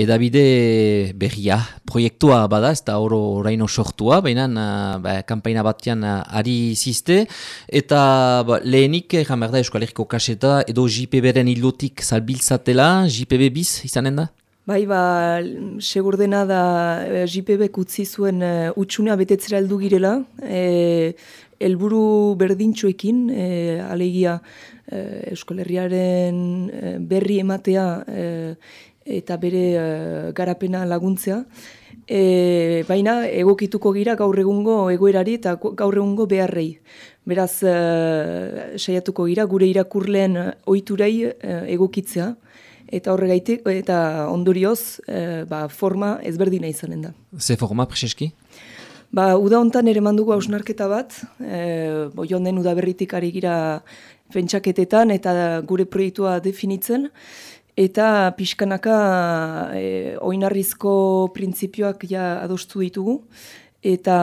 Edabide berria, proiektua bada, ez da oro oraino sortua, baina ba, kampaina batean ari ziste, eta ba, lehenik, egan behar da, Euskal Herriko kaseta, edo JPB-ren hilotik zalbiltzatela, JPB biz, izanen da? Bai, ba, segur dena da eh, JPB kutzi zuen uh, utxunea betetzera heldu girela, e, elburu berdintxuekin, e, alegia Euskal Herriaren berri ematea, eta bere uh, garapena laguntzea. E, baina egokituko gira gaur egungo egoerari eta gaur egungo beharrei. Beraz, uh, saiatuko gira gure irakurleen ohiturei uh, egokitzea. Eta horregaitik, eta ondorioz, uh, ba, forma ezberdina izanen da. Ze forma, Prezeski? Ba, uda hontan ere mandugu hausnarketa bat, e, bo joan udaberritik ari gira pentsaketetan eta gure proiektua definitzen, Eta pixkanaka e, oinarrizko printzipioak ja adostu ditugu eta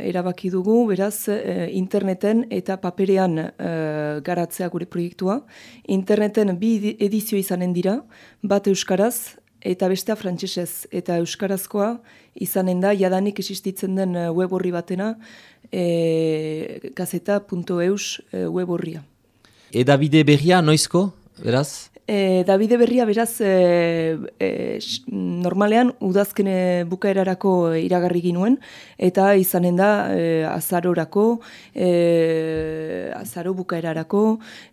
erabaki dugu beraz e, interneten eta paperean e, garatzea gure proiektua. Interneten bi edizio izanen dira, bat euskaraz eta bestea frantsesez eta euskarazkoa izanen da jadanik existitzen den web horri batena e, gazeta.eus e, web horria. Edabide berria noizko, beraz? E, Davide Berria beraz e, e, normalean udazkene bukaerarako iragarri ginuen eta izanen da e, azarorako e, azaro bukaerarako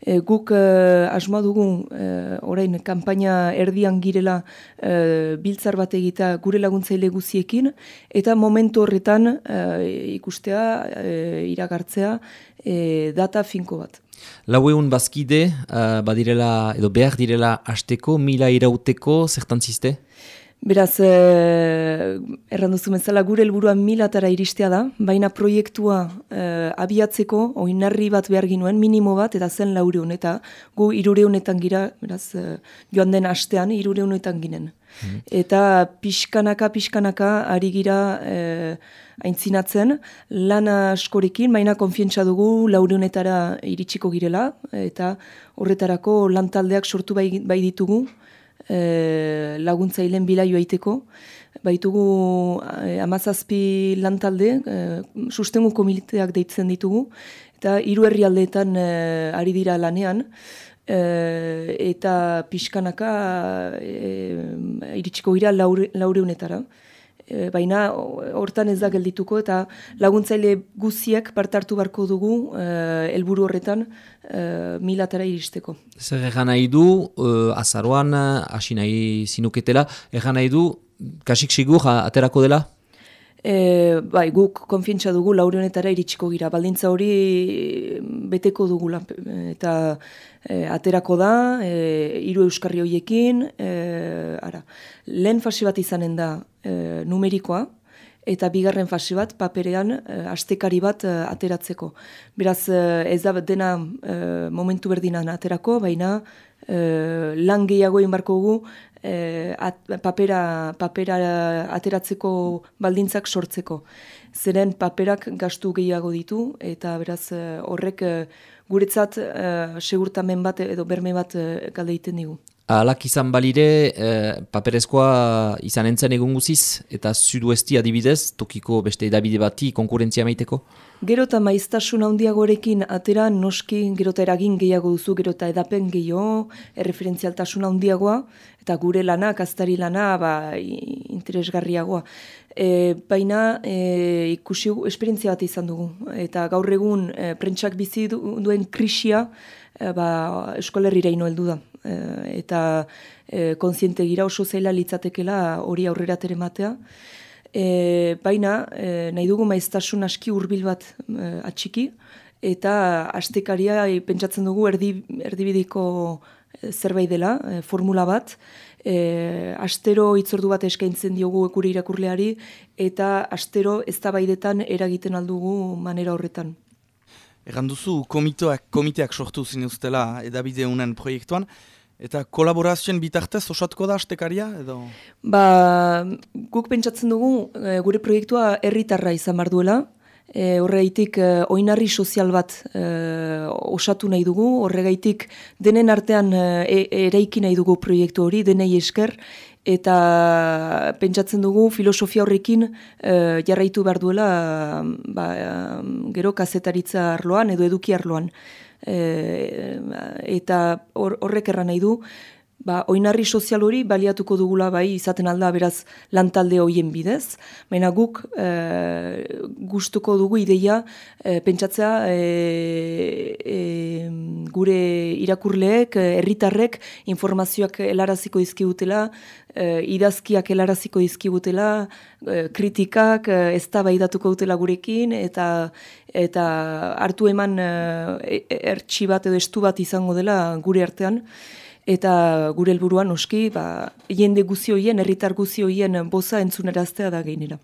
e, guk e, asma dugu e, orain kanpaina erdian girela e, biltzar bat egita gure laguntzaile guziekin eta momentu horretan e, ikustea e, iragartzea e, data finko bat. Lau egun bazkide, uh, badirela, edo behar direla hasteko, mila irauteko, zertan ziste? Beraz, eh, erranduzu bezala gure helburua milatara iristea da, baina proiektua eh, abiatzeko, oinarri bat behar ginuen, minimo bat, eta zen laureun, eta gu irureunetan gira, beraz, eh, joan den astean, irureunetan ginen. Mhm. Eta pixkanaka, pixkanaka, ari gira eh, aintzinatzen, lana askorekin, baina konfientza dugu laureunetara iritsiko girela, eta horretarako lantaldeak sortu bai, bai ditugu, e, laguntzailen bila joaiteko. Baitugu e, amazazpi lantalde, e, sustengu komiteak deitzen ditugu, eta hiru herrialdeetan e, ari dira lanean, e, eta pixkanaka e, iritsiko gira laure, laureunetara. E, baina hortan ez da geldituko eta laguntzaile guziek partartu barko dugu e, helburu horretan e, milatara iristeko. Zer egan nahi du, azaroan, hasi nahi zinuketela, egan nahi du, kasik sigur, aterako dela? E, bai, guk konfientza dugu laurionetara iritsiko gira. Baldintza hori beteko dugu eta e, aterako da, e, hiru euskarri horiekin, e, ara. Lehen fase bat izanen da e, numerikoa, eta bigarren fase bat paperean e, astekari bat e, ateratzeko. Beraz, e, ez da dena e, momentu berdinan aterako, baina e, lan gehiago inbarko dugu eh, papera, papera ateratzeko baldintzak sortzeko. Zeren paperak gastu gehiago ditu eta beraz eh, horrek eh, guretzat segurtamen bat edo berme bat eh, galde digu. Alak izan balire, eh, paperezkoa izan entzen egun guziz, eta zudu esti adibidez, tokiko beste edabide bati konkurentzia maiteko? Gero eta maiztasun handiagorekin atera noski gero eta eragin gehiago duzu, gero eta edapen gehiago, erreferentzialtasun handiagoa, eta gure lana, kastari lana, ba, interesgarriagoa. E, baina e, ikusi esperientzia bat izan dugu, eta gaur egun e, prentsak bizi duen krisia, e, ba, eskolerri reino heldu da. Eh, eta e, kontziente gira oso zaila litzatekela hori aurrera terematea. E, baina e, nahi dugu maiztasun aski hurbil bat e, atxiki eta astekaria pentsatzen dugu erdi, erdibidiko zerbait dela, formula bat, e, astero itzordu bat eskaintzen diogu ekuri irakurleari eta astero eztabaidetan eragiten aldugu manera horretan. Egan duzu, komiteak, sortu zinuztela edabide unen proiektuan, Eta kolaborazioen bitartez osatuko da astekaria edo? Ba, guk pentsatzen dugu e, gure proiektua herritarra izan bar duela. E, horregaitik e, oinarri sozial bat e, osatu nahi dugu. Horregaitik denen artean e, eraiki nahi dugu proiektu hori, denei esker. eta pentsatzen dugu filosofia horrekin e, jarraitu behar duela ba, gero kazetaritza arloan edo eduki arloan. E, eta horrek erran nahi du, ba, oinarri sozial hori baliatuko dugula bai izaten alda beraz lantalde hoien bidez, baina guk e, gustuko dugu ideia e, pentsatzea e, e, gure irakurleek, herritarrek informazioak helaraziko dizkigutela, e, idazkiak helaraziko dizkigutela, e, kritikak e, ez da bai dutela gurekin, eta eta hartu eman e, ertsi bat edo estu bat izango dela gure artean eta gure helburuan noski ba jende guzioien herritar guzioien boza entzuneraztea da gainera.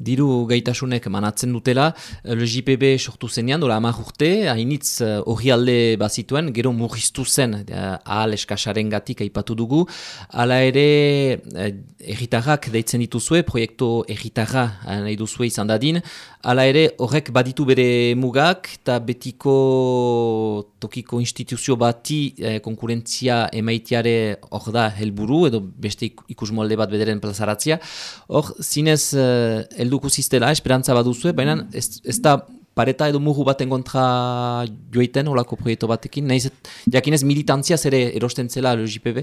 Diru gaitasunek manatzen dutela, le JPB sortu zenean, dola amak urte, hainitz eh, hori alde bazituen, gero murriztu zen, uh, ahal eskasaren gatik aipatu dugu, ala ere uh, erritarrak deitzen dituzue, proiektu erritarra nahi duzue izan dadin, ala ere horrek baditu bere mugak, eta betiko tokiko instituzio bati uh, konkurentzia emaitiare hor da helburu edo beste ikus molde bat bederen plazaratzia. Hor, zinez, uh, elduko ziztela, esperantza baduzu, baina ez, ez da pareta edo mugu baten kontra joiten olako proiektu batekin, nahiz jakinez militantzia zere erosten zela LGPB?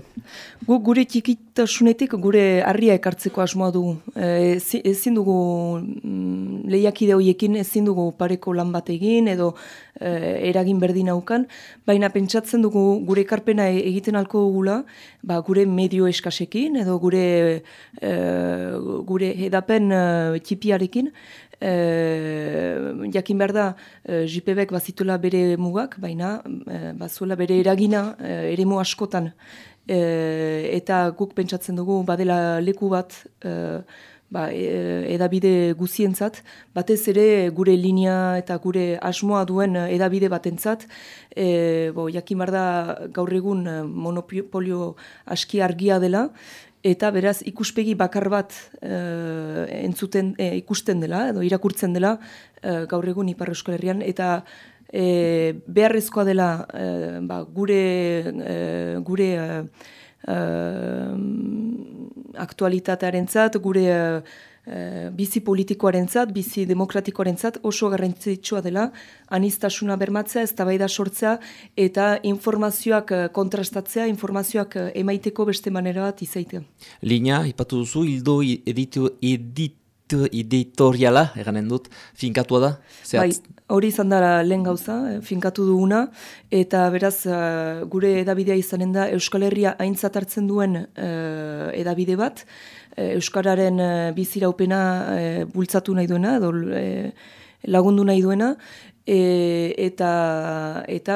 Gu, gure txikitasunetik gure harria ekartzeko asmoa dugu. E, ezin dugu mm, lehiakide horiekin ezin dugu pareko lan bat egin edo e, eragin berdin aukan, baina pentsatzen dugu gure ekarpena e, egiten alko dugula, ba, gure medio eskasekin edo gure, e, gure edapen e, txipiarekin, e, jakin behar da e, JPBek bazitula bere mugak, baina e, bazuela bere eragina e, eremu askotan. E, eta guk pentsatzen dugu badela leku bat e, ba, edabide guzientzat, batez ere gure linea eta gure asmoa duen edabide batentzat, e, bo, jakin behar da gaur egun monopolio aski argia dela, eta beraz ikuspegi bakar bat e, entzuten e, ikusten dela edo irakurtzen dela e, gaur egun Ipar Euskal Herrian. Eta e, beharrezkoa dela e, ba, gure e, gure e, aktualitatearentzat gure Eh, bizi politikoaren zat, bizi demokratikoaren zat, oso garrantzitsua dela, anistasuna bermatzea, ez da sortzea, eta informazioak eh, kontrastatzea, informazioak eh, emaiteko beste manera bat izaitea. Lina, ipatu duzu, hildo editu, editu, editoriala, eganen dut, finkatua da? Bai, hori izan dara lehen gauza, finkatu duguna, eta beraz, gure edabidea izanen da, Euskal Herria aintzat hartzen duen uh, edabide bat, Eh, Euskararen eh, biziraupena e, bultzatu nahi duena, edo lagundu nahi duena, eta, eta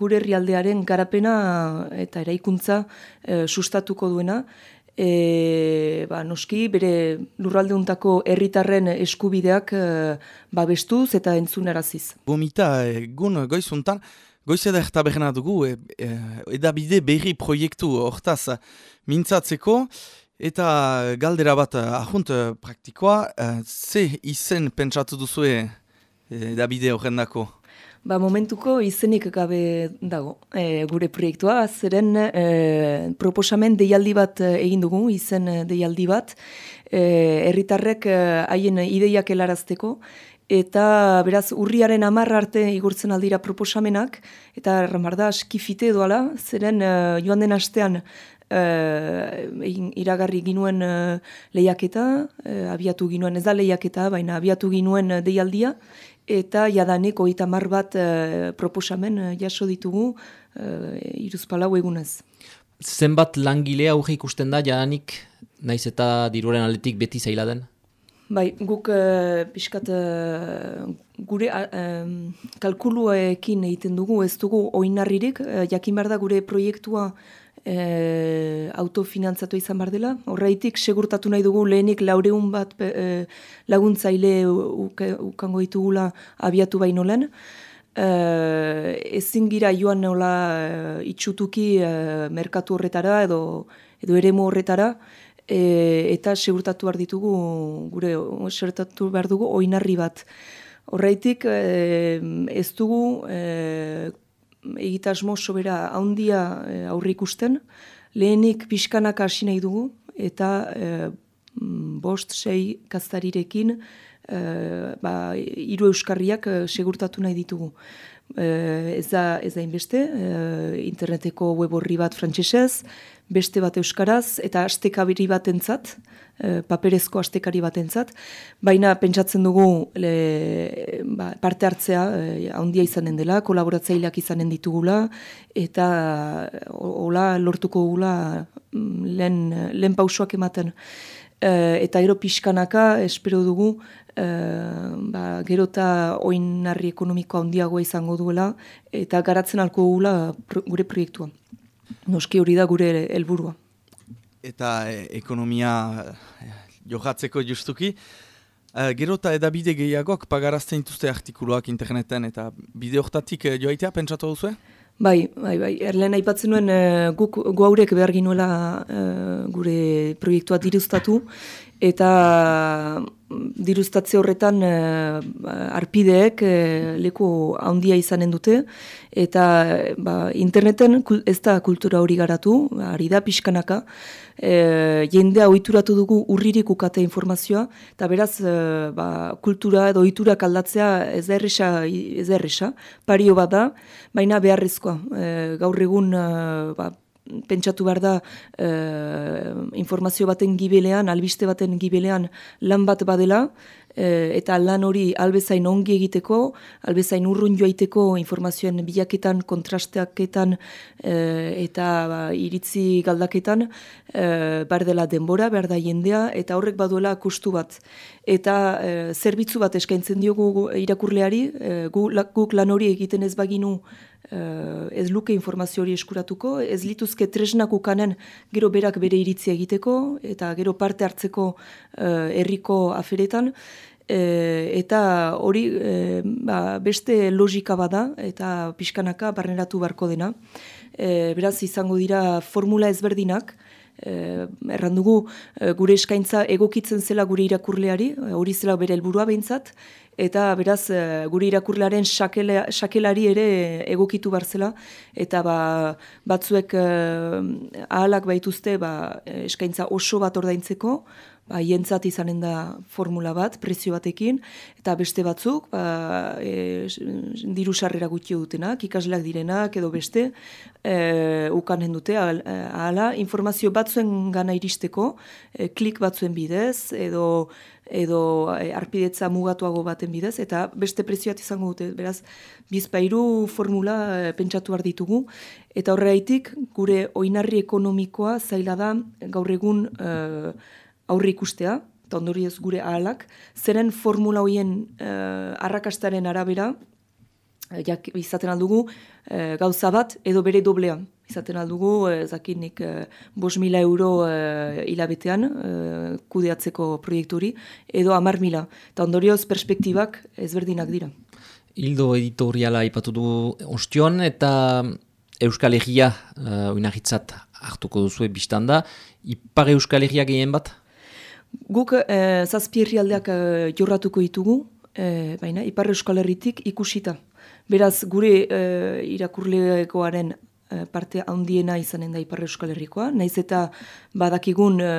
gure herrialdearen garapena eta eraikuntza sustatuko duena, e, ba, noski bere lurraldeuntako herritarren eskubideak e, babestuz eta entzunaraziz. Gomita, egun goizuntan, goizeda eta behena dugu, e, e, edabide berri proiektu hortaz mintzatzeko, Eta galdera bat eh, ahunt eh, praktikoa, uh, ze izen pentsatu duzue e, Davide horrendako? Ba, momentuko izenik gabe dago e, gure proiektua, zeren e, proposamen deialdi bat egin dugu, izen deialdi bat, herritarrek haien ideiak helarazteko, eta beraz urriaren amarra arte igurtzen aldira proposamenak, eta erramarda askifite doala, zeren joan den astean uh, iragarri ginuen uh, lehiaketa, uh, abiatu ginuen ez da lehiaketa, baina abiatu ginuen deialdia, eta jadanek oita mar bat proposamen uh, jaso ditugu uh, iruzpalau egunez. Zenbat langilea aurre ikusten da jadanik, naiz eta diruaren aletik beti zaila den? Bai, guk uh, pixkat gure uh, kalkuluekin egiten dugu, ez dugu oinarririk, uh, jakin behar da gure proiektua e, autofinantzatu izan bar dela. Horreitik, segurtatu nahi dugu lehenik laureun bat e, laguntzaile ukango ditugula abiatu baino lehen. E, ezin gira joan nola e, itxutuki e, merkatu horretara edo, edo eremu horretara, e, eta segurtatu behar ditugu, gure segurtatu behar dugu, oinarri bat. Horreitik, e, ez dugu e, egitasmo sobera haundia e, aurre ikusten, lehenik pixkanaka hasi nahi dugu, eta e, bost, sei kastarirekin e, ba, iru euskarriak segurtatu nahi ditugu. Uh, ez da, ez da inbeste, interneteko web horri bat frantsesez, beste bat euskaraz, eta astekabiri bat entzat, uh, paperezko astekari bat entzat, baina pentsatzen dugu le, ba, parte hartzea handia izanen dela, kolaboratzaileak izanen ditugula, eta hola lortuko gula mm, lehen, lehen pausoak ematen. Eta ero pixkanaka, espero dugu, ba, gero eta oinarri ekonomikoa handiagoa izango duela, eta garatzen alko gula gure proiektua. Noski hori da gure helburua. Eta e, ekonomia e, johatzeko justuki, uh, gero eta edabide gehiagok pagarazten dituzte artikuluak interneten, eta bide horretatik joaitea pentsatu duzu? Bai, bai, bai. Erlen aipatzen nuen uh, guk guaurek behar ginuela uh, gure proiektua diruztatu eta mm, diruztatze horretan uh, arpideek uh, leku handia izanen dute. Eta ba, interneten ez da kultura hori garatu, ari da pixkanaka, e, jendea ohituratu dugu urririk ukate informazioa, eta beraz e, ba, kultura edo ohiturak aldatzea ez da erresa, ez da erresa, pario bat da, baina beharrezkoa. E, gaur egun e, ba, pentsatu behar da e, informazio baten gibelean, albiste baten gibelean lan bat badela, Eh, eta lan hori albezain ongi egiteko, albezain urrun joaiteko informazioen bilaketan, kontrasteaketan e, eta ba, iritzi galdaketan e, bar dela denbora, behar da jendea, eta horrek baduela kustu bat. Eta e, zerbitzu bat eskaintzen diogu irakurleari, e, guk lan hori egiten ez baginu ez luke informazio hori eskuratuko, ez lituzke tresnak ukanen gero berak bere iritzia egiteko, eta gero parte hartzeko herriko aferetan, E, eta hori e, ba, beste logika bada eta pixkanaka barneratu barko dena. E, beraz izango dira formula ezberdinak, e, errandugu e, gure eskaintza egokitzen zela gure irakurleari, hori zela bere helburua behintzat, eta beraz gure irakurlearen sakelari ere egokitu barzela, eta ba, batzuek ahalak baituzte ba, eskaintza oso bat ordaintzeko, ba, jentzat izanen da formula bat, prezio batekin, eta beste batzuk, ba, e, diru sarrera gutxi dutenak, ikasleak direnak edo beste, e, ukanen dute, ahala, informazio batzuen gana iristeko, e, klik batzuen bidez, edo edo e, arpidetza mugatuago baten bidez, eta beste prezioat izango dute, beraz, bizpairu formula e, pentsatu behar ditugu, eta horreitik gure oinarri ekonomikoa zaila da gaur egun e, aurri ikustea, eta ondorioz gure ahalak, zeren formula hoien uh, arrakastaren arabera, uh, jak, izaten aldugu, uh, gauza bat edo bere doblea. Izaten aldugu, uh, zakinik, bos mila euro hilabetean uh, kudeatzeko proiekturi, edo amar mila. Eta ondorioz perspektibak ezberdinak dira. Hildo editoriala ipatu du ostion, eta Euskal Herria uh, hartuko duzu biztanda. Ipar Euskal Herria gehien bat? Guk e, zazpierri aldeak e, jorratuko ditugu, e, baina Ipar Euskal Herritik ikusita. Beraz, gure e, irakurlegoaren parte handiena izanen da Ipar Euskal Herrikoa, naiz eta badakigun e,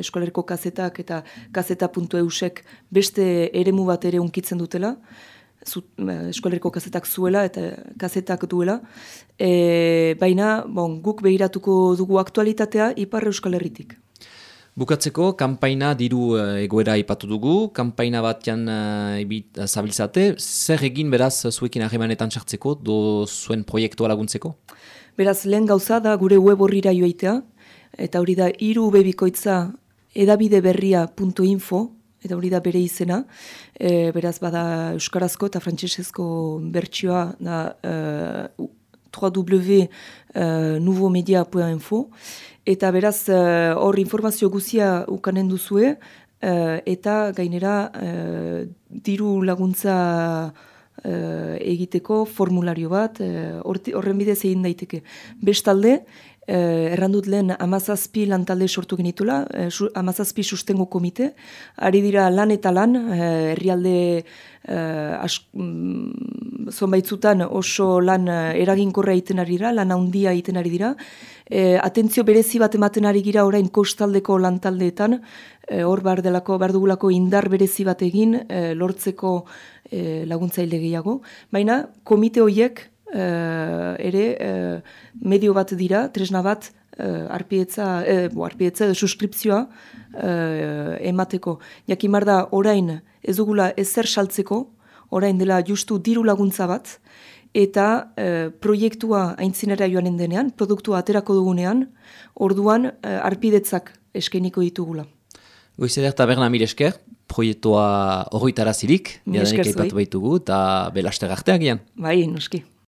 eskolerko kazetak eta kazeta.eusek beste eremu bat ere unkitzen dutela, Zu, eskolerko kazetak zuela eta kazetak duela. E, baina, bon, guk behiratuko dugu aktualitatea Ipar Euskal Herritik. Bukatzeko, kanpaina diru uh, egoera ipatu dugu, kanpaina batean uh, uh, zabiltzate, zer egin beraz zuekin ahemanetan txartzeko, do zuen proiektua laguntzeko? Beraz, lehen gauza da gure web horrira joaitea, eta hori da iru bebikoitza edabideberria.info, eta hori da bere izena, e, beraz bada Euskarazko eta Frantsesezko bertsioa da uh, www.nouvomedia.info, Eta beraz, eh, hor informazio guzia ukanen duzue, uh, eta gainera uh, diru laguntza uh, egiteko formulario bat, horren uh, bidez egin daiteke. Bestalde, eh, errandut lehen amazazpi lantalde sortu genitula, eh, su, amazazpi sustengo komite, ari dira lan eta lan, eh, herrialde eh, mm, zonbaitzutan oso lan eh, eraginkorra egiten ari dira, lan handia egiten ari dira, eh, atentzio berezi bat ematen ari gira orain kostaldeko lantaldeetan, eh, hor bar delako, bar dugulako indar berezi bat egin, eh, lortzeko eh, laguntzaile gehiago, baina komite horiek uh, ere uh, medio bat dira, tresna bat, uh, arpietza, uh, bo, arpietza suskripzioa uh, emateko. Jakimar da, orain ez dugula ezer saltzeko, orain dela justu diru laguntza bat, eta uh, proiektua aintzinera joanen denean, produktua aterako dugunean, orduan uh, arpidetzak eskeniko ditugula. Goizeder eta berna mil esker, proiektua horretara zirik, Mil esker baitugu, eta belaster arteak Bai, nuski.